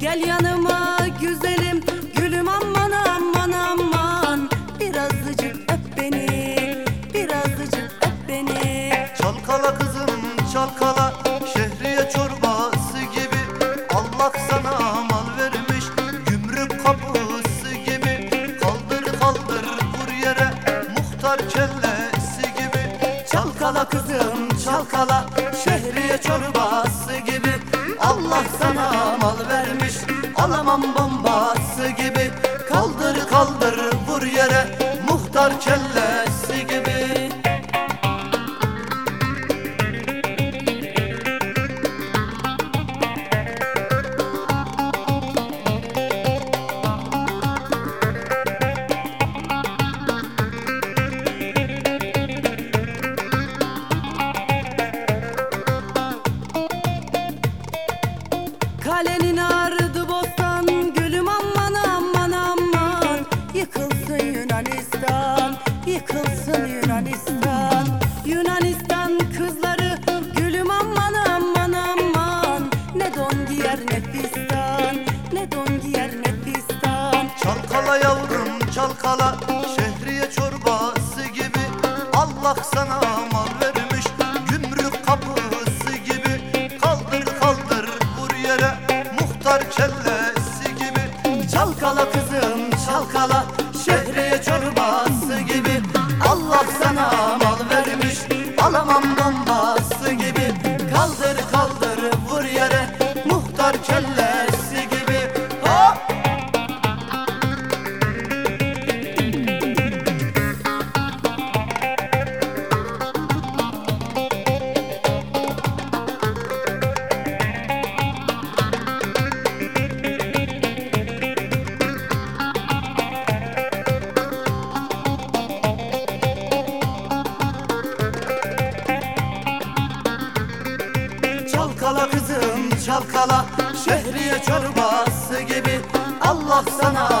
Gel yanıma güzelim gülüm aman aman aman. Birazcık öp beni Birazcık öp beni. Çalkala kızım çalkala Şehriye çorbası gibi. Allah sana mal vermiş Gümrük kapısı gibi. Kaldır kaldır vur yere Muhtar kellesi gibi. Çalkala kızım çalkala Şehriye çorbası gibi Sana mal vermiş Alamam bombası Yunanistan. Yunanistan kızları gülüm aman aman aman. Ne don giyer ne fistan, ne don giyer ne fistan Çalkala yavrum çalkala Şehriye çorbası gibi. Allah sana mal vermiş Gümrük kapısı gibi. Kaldır kaldır vur yere Muhtar kellesi gibi. Çalkala kızım çalkala Şehriye çorbası Muhtar kellesi çalkala Şehriye çorbası gibi. Allah sana